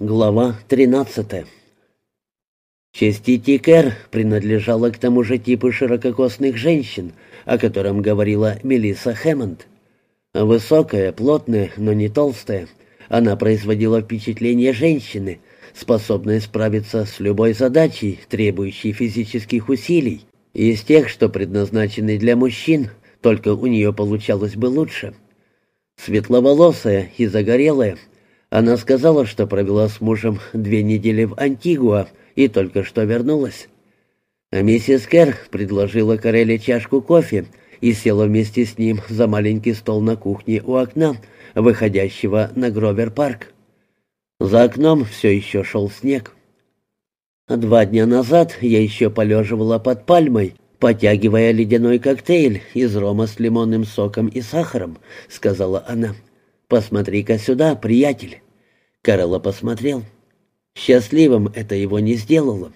Глава 13 Чести Кэр принадлежала к тому же типу ширококосных женщин, о котором говорила Мелисса Хэммонд. Высокая, плотная, но не толстая, она производила впечатление женщины, способной справиться с любой задачей, требующей физических усилий, из тех, что предназначены для мужчин, только у нее получалось бы лучше. Светловолосая и загорелая — она сказала, что провела с мужем две недели в Антигуа и только что вернулась. А миссис Кэр предложила Карелле чашку кофе и села вместе с ним за маленький стол на кухне у окна, выходящего на Гровер-парк. За окном все еще шел снег. Два дня назад я еще полеживала под пальмой, потягивая ледяной коктейль из рома с лимонным соком и сахаром, — сказала она. — «Посмотри-ка сюда, приятель». Карелла посмотрел. Счастливым это его не сделало.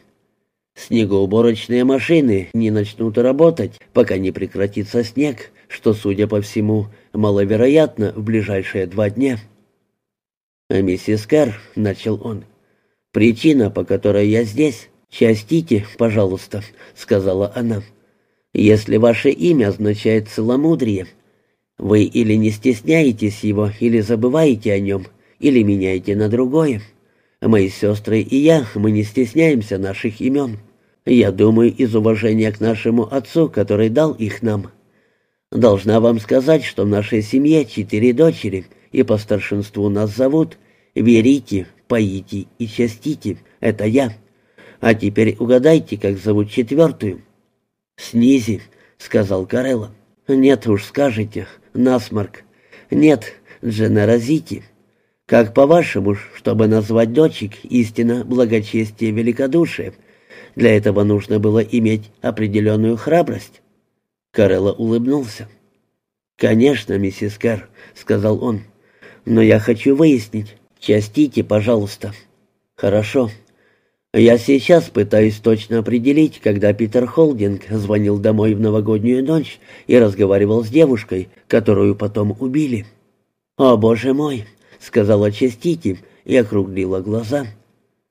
Снегоуборочные машины не начнут работать, пока не прекратится снег, что, судя по всему, маловероятно в ближайшие два дня. «А «Миссис Кэр», — начал он, — «причина, по которой я здесь, частите, пожалуйста», — сказала она. «Если ваше имя означает целомудрие, вы или не стесняетесь его, или забываете о нем, или меняете на другое. Мои сестры и я, мы не стесняемся наших имен. Я думаю, из уважения к нашему отцу, который дал их нам. Должна вам сказать, что в нашей семье четыре дочери, и по старшинству нас зовут Верите, Поите и Частите. Это я. А теперь угадайте, как зовут четвертую. «Снизи», — сказал Карелла. «Нет уж, скажете, насморк. Нет, дженерозити. Как по-вашему, чтобы назвать дочек истинно благочестие великодушие, для этого нужно было иметь определенную храбрость?» Карелла улыбнулся. «Конечно, миссис Кэр», — сказал он, — «но я хочу выяснить. Частите, пожалуйста». «Хорошо. Я сейчас пытаюсь точно определить, когда Питер Холдинг звонил домой в новогоднюю ночь и разговаривал с девушкой, которую потом убили. «О, боже мой!» — сказала Честити и округлила глаза.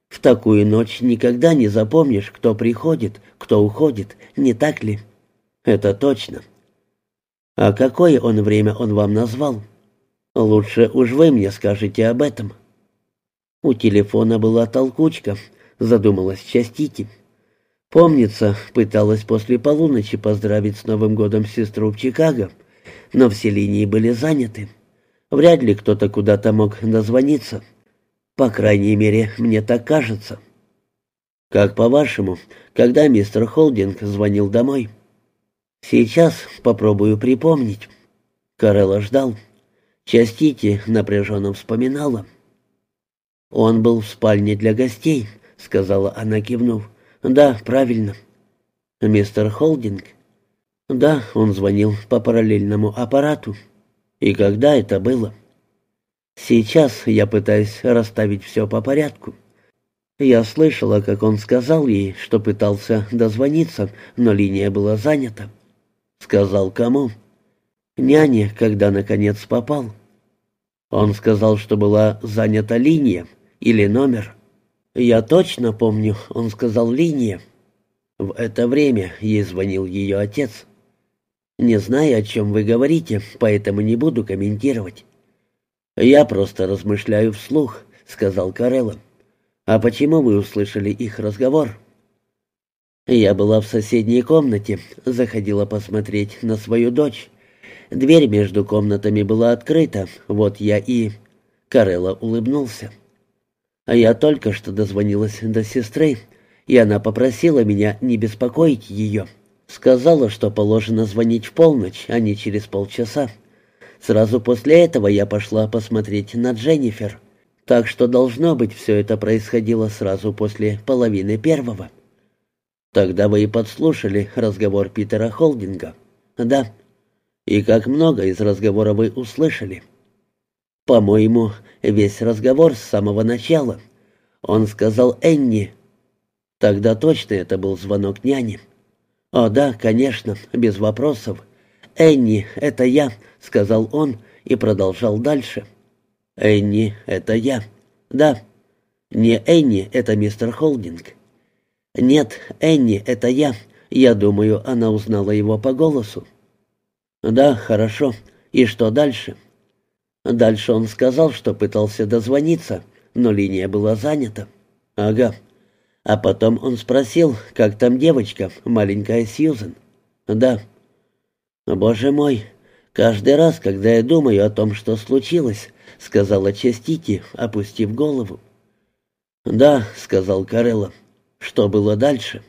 «В такую ночь никогда не запомнишь, кто приходит, кто уходит, не так ли?» «Это точно». «А какое он время он вам назвал?» «Лучше уж вы мне скажете об этом». У телефона была толкучка — задумалась Частики. Помнится, пыталась после полуночи поздравить с Новым годом сестру в Чикаго, но все линии были заняты. Вряд ли кто-то куда-то мог дозвониться. По крайней мере, мне так кажется. Как по-вашему, когда мистер Холдинг звонил домой? Сейчас попробую припомнить. Карелла ждал. Частити напряженно вспоминала. Он был в спальне для гостей, — сказала она, кивнув. «Да, правильно». «Мистер Холдинг?» «Да, он звонил по параллельному аппарату». «И когда это было?» «Сейчас я пытаюсь расставить все по порядку». Я слышала, как он сказал ей, что пытался дозвониться, но линия была занята. Сказал кому? Няне, когда наконец попал. Он сказал, что была занята линия или номер. «Я точно помню», — он сказал линия. В это время ей звонил ее отец. «Не знаю, о чем вы говорите, поэтому не буду комментировать». «Я просто размышляю вслух», — сказал Карелла. «А почему вы услышали их разговор?» Я была в соседней комнате, заходила посмотреть на свою дочь. Дверь между комнатами была открыта, вот я и... Карелла улыбнулся. А я только что дозвонилась до сестры, и она попросила меня не беспокоить ее. Сказала, что положено звонить в полночь, а не через полчаса. Сразу после этого я пошла посмотреть на Дженнифер. Так что, должно быть, все это происходило сразу после половины первого. Тогда вы и подслушали разговор Питера Холдинга. Да. И как много из разговора вы услышали. По-моему, весь разговор с самого начала. Он сказал Энни. Тогда точно это был звонок няни. «О, да, конечно, без вопросов. Энни, это я», — сказал он и продолжал дальше. «Энни, это я. Да. Не Энни, это мистер Холдинг. Нет, Энни, это я. Я думаю, она узнала его по голосу. Да, хорошо. И что дальше? Дальше он сказал, что пытался дозвониться, но линия была занята. Ага. А потом он спросил, как там девочка, маленькая Сьюзен. Да. Боже мой, каждый раз, когда я думаю о том, что случилось, сказала Честити, опустив голову. Да, сказал Карелла. Что было дальше?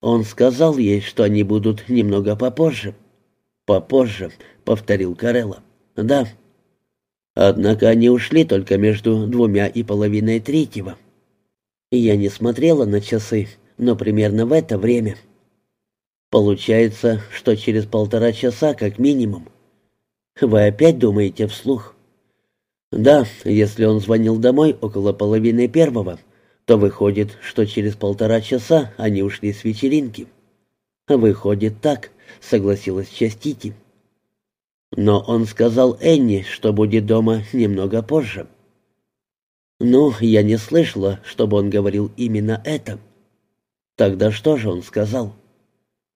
Он сказал ей, что они будут немного попозже. Попозже, повторил Карелла. Да. Однако они ушли только между двумя и половиной третьего. Я не смотрела на часы, но примерно в это время. Получается, что через полтора часа как минимум. Вы опять думаете вслух? Да, если он звонил домой около половины первого, то выходит, что через полтора часа они ушли с вечеринки. Выходит так, согласилась Частити. Но он сказал Энни, что будет дома немного позже. «Ну, я не слышала, чтобы он говорил именно это». «Тогда что же он сказал?»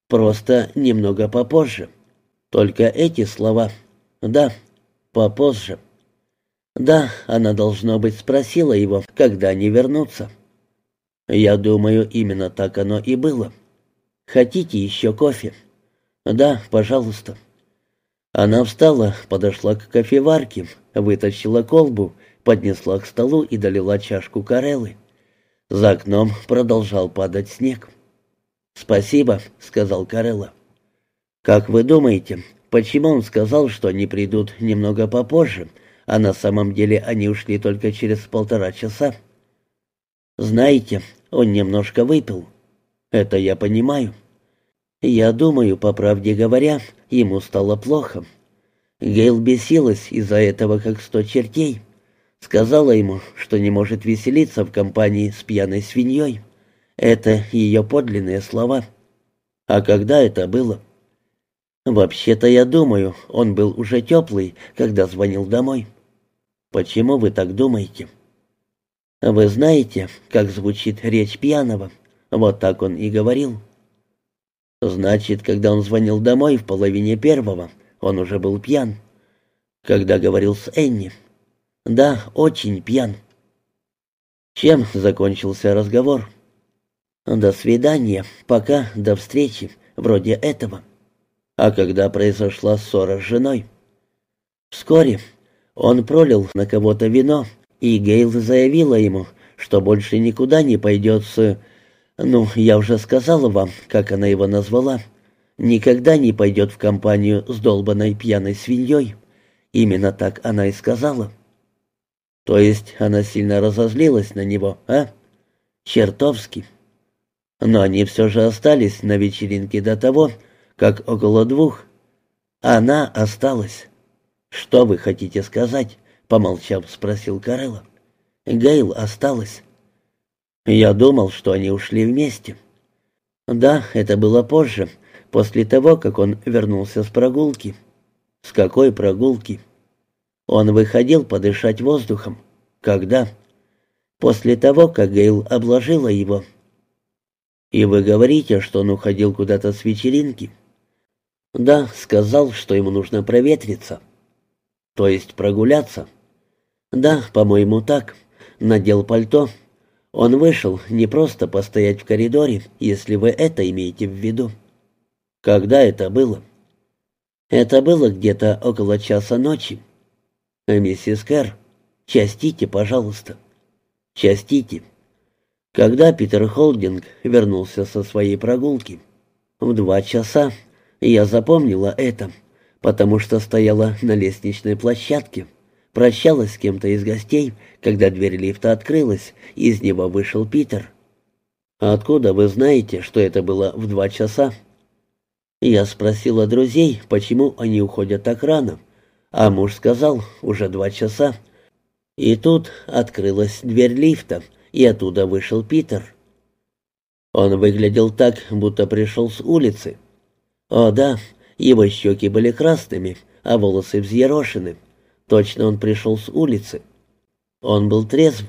«Просто немного попозже. Только эти слова. Да, попозже». «Да, она, должно быть, спросила его, когда они вернутся». «Я думаю, именно так оно и было. Хотите еще кофе?» «Да, пожалуйста». Она встала, подошла к кофеварке, вытащила колбу поднесла к столу и долила чашку карелы. За окном продолжал падать снег. «Спасибо», — сказал Карелла. «Как вы думаете, почему он сказал, что они придут немного попозже, а на самом деле они ушли только через полтора часа?» «Знаете, он немножко выпил. Это я понимаю. Я думаю, по правде говоря, ему стало плохо. Гейл бесилась из-за этого, как сто чертей. Сказала ему, что не может веселиться в компании с пьяной свиньей. Это ее подлинные слова. А когда это было? Вообще-то я думаю, он был уже теплый, когда звонил домой. Почему вы так думаете? Вы знаете, как звучит речь пьяного? Вот так он и говорил. Значит, когда он звонил домой в половине первого, он уже был пьян. Когда говорил с Энни, да, очень пьян. Чем закончился разговор? До свидания, пока, до встречи, вроде этого. А когда произошла ссора с женой? Вскоре он пролил на кого-то вино, и Гейл заявила ему, что больше никуда не пойдет с... Ну, я уже сказала вам, как она его назвала. Никогда не пойдет в компанию с долбанной пьяной свиньей. Именно так она и сказала. То есть она сильно разозлилась на него, а? Чертовски. Но они все же остались на вечеринке до того, как около двух. Она осталась. Что вы хотите сказать? Помолчав, спросил Карелла. Гейл осталась. Я думал, что они ушли вместе. Да, это было позже, после того, как он вернулся с прогулки. С какой прогулки? Он выходил подышать воздухом. Когда? После того, как Гейл обложила его. И вы говорите, что он уходил куда-то с вечеринки? Да, сказал, что ему нужно проветриться. То есть прогуляться? Да, по-моему, так. Надел пальто. Он вышел не просто постоять в коридоре, если вы это имеете в виду. Когда это было? Это было где-то около часа ночи. «Миссис Кэр, частите, пожалуйста». «Частите». Когда Питер Холдинг вернулся со своей прогулки? В два часа. Я запомнила это, потому что стояла на лестничной площадке. Прощалась с кем-то из гостей, когда дверь лифта открылась, и из него вышел Питер. «Откуда вы знаете, что это было в два часа?» Я спросила друзей, почему они уходят так рано. А муж сказал, уже два часа. И тут открылась дверь лифта, и оттуда вышел Питер. Он выглядел так, будто пришел с улицы. О да, его щеки были красными, а волосы взъерошены. Точно он пришел с улицы. Он был трезв.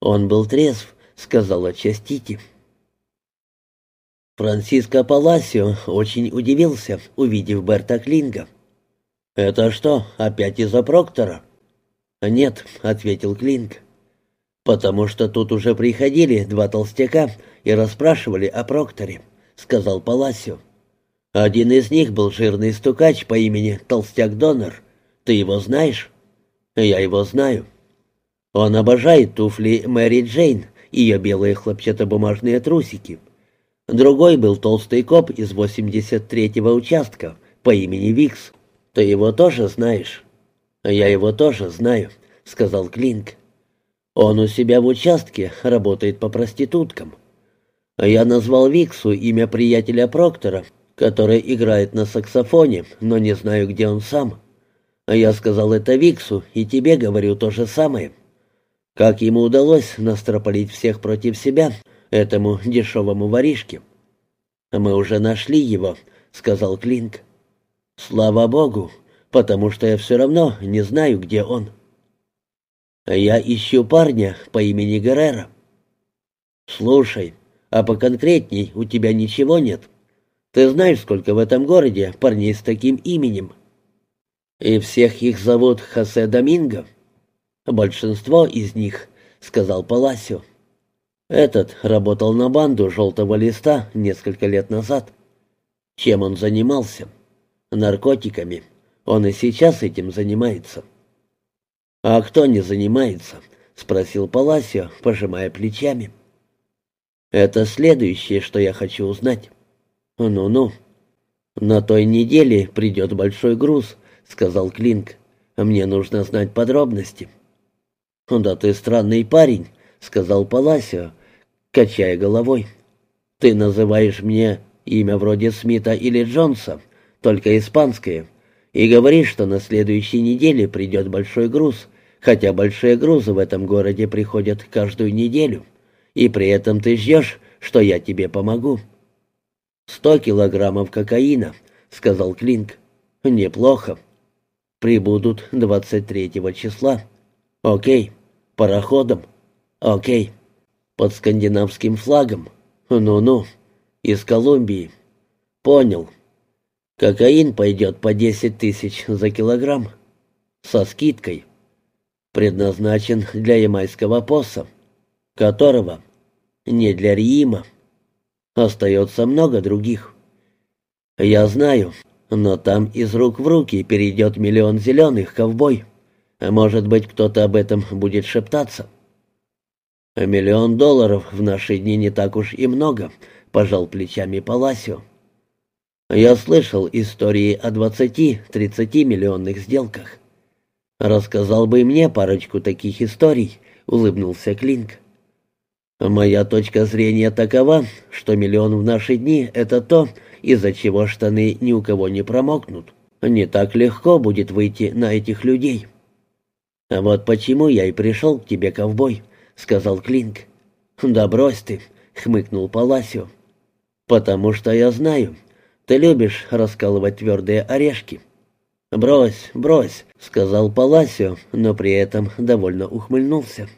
«Он был трезв», — сказала Частити. Франциско Паласио очень удивился, увидев Берта Клинга. «Это что, опять из-за Проктора?» «Нет», — ответил Клинг. «Потому что тут уже приходили два толстяка и расспрашивали о Прокторе», — сказал Паласио. «Один из них был жирный стукач по имени Толстяк Донор. Ты его знаешь?» «Я его знаю». «Он обожает туфли Мэри Джейн, ее белые хлопчатобумажные трусики». Другой был толстый коп из 83-го участка по имени Викс. Ты его тоже знаешь?» «Я его тоже знаю», — сказал Клинк. «Он у себя в участке работает по проституткам. Я назвал Виксу имя приятеля Проктора, который играет на саксофоне, но не знаю, где он сам. Я сказал это Виксу, и тебе говорю то же самое. Как ему удалось настропалить всех против себя, этому дешевому воришке. «Мы уже нашли его», — сказал Клинк. «Слава богу, потому что я все равно не знаю, где он». «Я ищу парня по имени Геррера». «Слушай, а поконкретней у тебя ничего нет? Ты знаешь, сколько в этом городе парней с таким именем?» «И всех их зовут Хосе Доминго?» «Большинство из них», — сказал Паласио. Этот работал на банду «Желтого листа» несколько лет назад. Чем он занимался? Наркотиками. Он и сейчас этим занимается. «А кто не занимается?» — спросил Паласио, пожимая плечами. «Это следующее, что я хочу узнать». «Ну-ну». «На той неделе придет большой груз», — сказал Клинк. «Мне нужно знать подробности». «Да ты странный парень», — сказал Паласио, качая головой. «Ты называешь мне имя вроде Смита или Джонса, только испанское, и говоришь, что на следующей неделе придет большой груз, хотя большие грузы в этом городе приходят каждую неделю, и при этом ты ждешь, что я тебе помогу». «Сто килограммов кокаина», — сказал Клинк. «Неплохо. Прибудут двадцать третьего числа. Окей. Пароходом. Окей» под скандинавским флагом. Ну-ну, из Колумбии. Понял. Кокаин пойдет по десять тысяч за килограмм. Со скидкой. Предназначен для ямайского посса, которого не для Риима. Остается много других. Я знаю, но там из рук в руки перейдет миллион зеленых ковбой. Может быть, кто-то об этом будет шептаться. «Миллион долларов в наши дни не так уж и много», — пожал плечами Паласио. «Я слышал истории о двадцати-тридцати миллионных сделках». «Рассказал бы мне парочку таких историй», — улыбнулся Клинк. «Моя точка зрения такова, что миллион в наши дни — это то, из-за чего штаны ни у кого не промокнут. Не так легко будет выйти на этих людей. Вот почему я и пришел к тебе, ковбой» сказал Клинк. «Да брось ты», — хмыкнул Паласио. «Потому что я знаю, ты любишь раскалывать твердые орешки». «Брось, брось», — сказал Паласио, но при этом довольно ухмыльнулся.